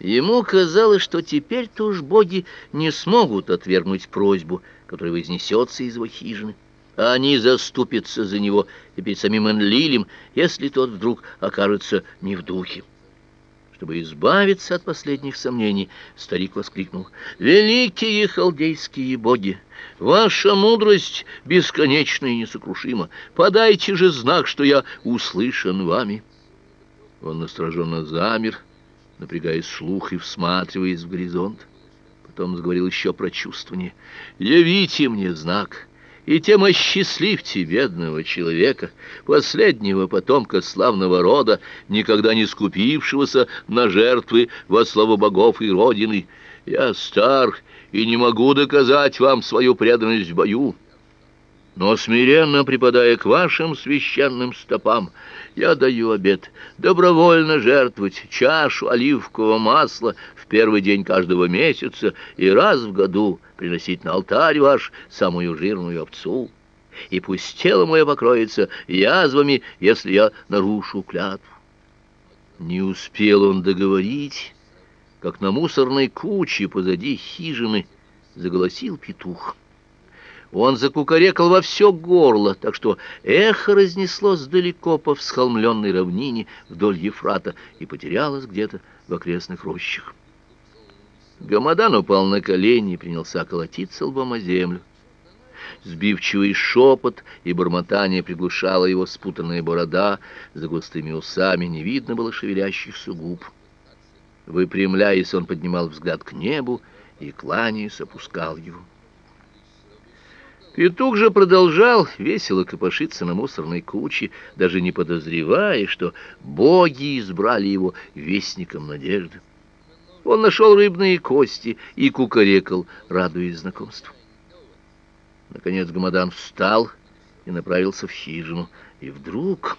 Ему казалось, что теперь-то уж боги не смогут отвергнуть просьбу, которая вознесется из его хижины. А они заступятся за него и перед самим Энлилем, если тот вдруг окажется не в духе. Чтобы избавиться от последних сомнений, старик воскликнул. «Великие халдейские боги! Ваша мудрость бесконечна и несокрушима. Подайте же знак, что я услышан вами!» Он настороженно замер, напрягая слух и всматриваясь в горизонт. Потом заговорил еще про чувствование. «Явите мне знак!» и тем осчастливьте бедного человека, последнего потомка славного рода, никогда не скупившегося на жертвы во славу богов и родины. Я стар и не могу доказать вам свою преданность в бою, но смиренно припадая к вашим священным стопам, я даю обет добровольно жертвовать чашу оливкового масла в первый день каждого месяца и раз в году приносить на алтарь ваш самую жирную овцу. И пусть тело мое покроется язвами, если я нарушу клятву. Не успел он договорить, как на мусорной куче позади хижины заголосил петух. Он закукарекал во все горло, так что эхо разнеслось далеко по всхолмленной равнине вдоль Ефрата и потерялось где-то в окрестных рощах. Гамадан упал на колени и принялся колотиться лбом о землю. Сбивчивый шепот и бормотание приглушала его спутанная борода, за густыми усами не видно было шевелящихся губ. Выпрямляясь, он поднимал взгляд к небу и, кланяясь, опускал его. Петух же продолжал весело копошиться на мусорной куче, даже не подозревая, что боги избрали его вестником надежды. Он нашел рыбные кости и кукарекал, радуясь знакомству. Наконец Гамадан встал и направился в хижину, и вдруг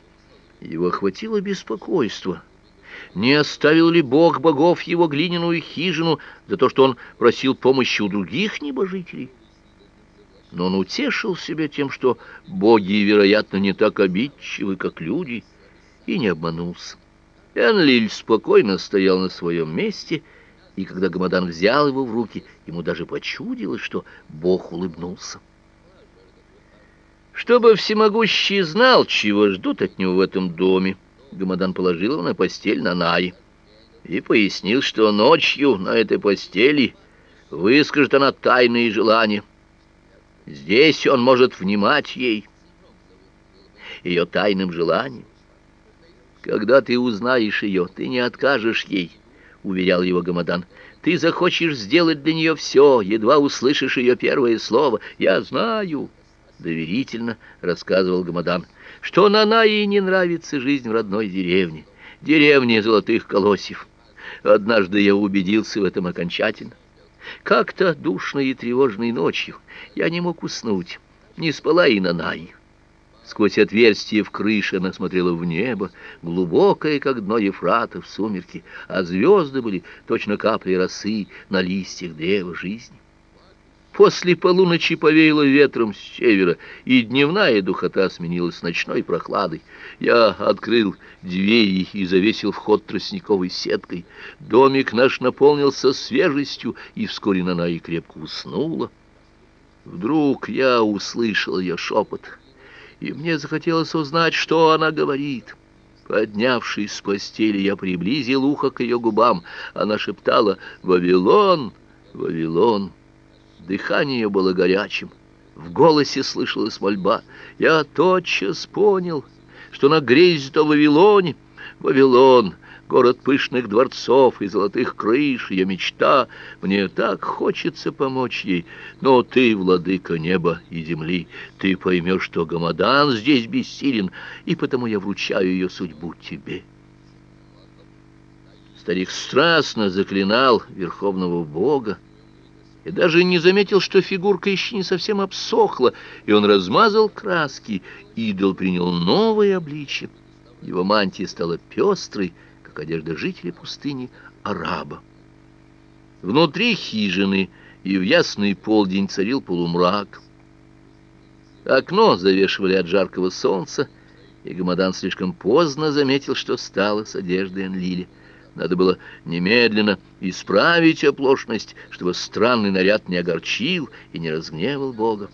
его охватило беспокойство. Не оставил ли Бог богов его глиняную хижину за то, что он просил помощи у других небожителей? Но он утешил себя тем, что боги, вероятно, не так обидчивы, как люди, и не обманулся. Энлиль спокойно стоял на своем месте, и когда Гамадан взял его в руки, ему даже почудилось, что бог улыбнулся. Чтобы всемогущий знал, чего ждут от него в этом доме, Гамадан положил его на постель на Наи и пояснил, что ночью на этой постели выскажет она тайные желания. Здесь он может внимать ей, ее тайным желаниям. Когда ты узнаешь ее, ты не откажешь ей, — уверял его Гамадан. Ты захочешь сделать для нее все, едва услышишь ее первое слово. Я знаю, — доверительно рассказывал Гамадан, — что Нанае не нравится жизнь в родной деревне, деревне золотых колосьев. Однажды я убедился в этом окончательно. Как-то душной и тревожной ночью я не мог уснуть, не спала и на Нанай. Сквозь отверстие в крыше она смотрела в небо, глубокое, как дно Ефрата в сумерки, а звезды были точно капли росы на листьях древа жизни. После полуночи повеяло ветром с севера, и дневная духота сменилась ночной прохладой. Я открыл двери и завесил вход тростниковой сеткой. Домик наш наполнился свежестью, и вскоре на и крепко уснула. Вдруг я услышал ее шепот, и мне захотелось узнать, что она говорит. Поднявшись с постели, я приблизил ухо к ее губам. Она шептала «Вавилон! Вавилон!» Дыхание было горячим, в голосе слышалась мольба. Я тотчас понял, что на грезит о Вавилоне. Вавилон, город пышных дворцов и золотых крыш, ее мечта. Мне так хочется помочь ей, но ты, владыка неба и земли, ты поймешь, что Гамадан здесь бессилен, и потому я вручаю ее судьбу тебе. Старик страстно заклинал верховного бога, и даже не заметил, что фигурка еще не совсем обсохла, и он размазал краски. Идол принял новое обличье. Его мантия стала пестрой, как одежда жителей пустыни араба. Внутри хижины и в ясный полдень царил полумрак. Окно завешивали от жаркого солнца, и Гамадан слишком поздно заметил, что стало с одеждой Энлили. Надо было немедленно исправить оплошность, чтобы странный наряд не огорчил и не разгневал Бога.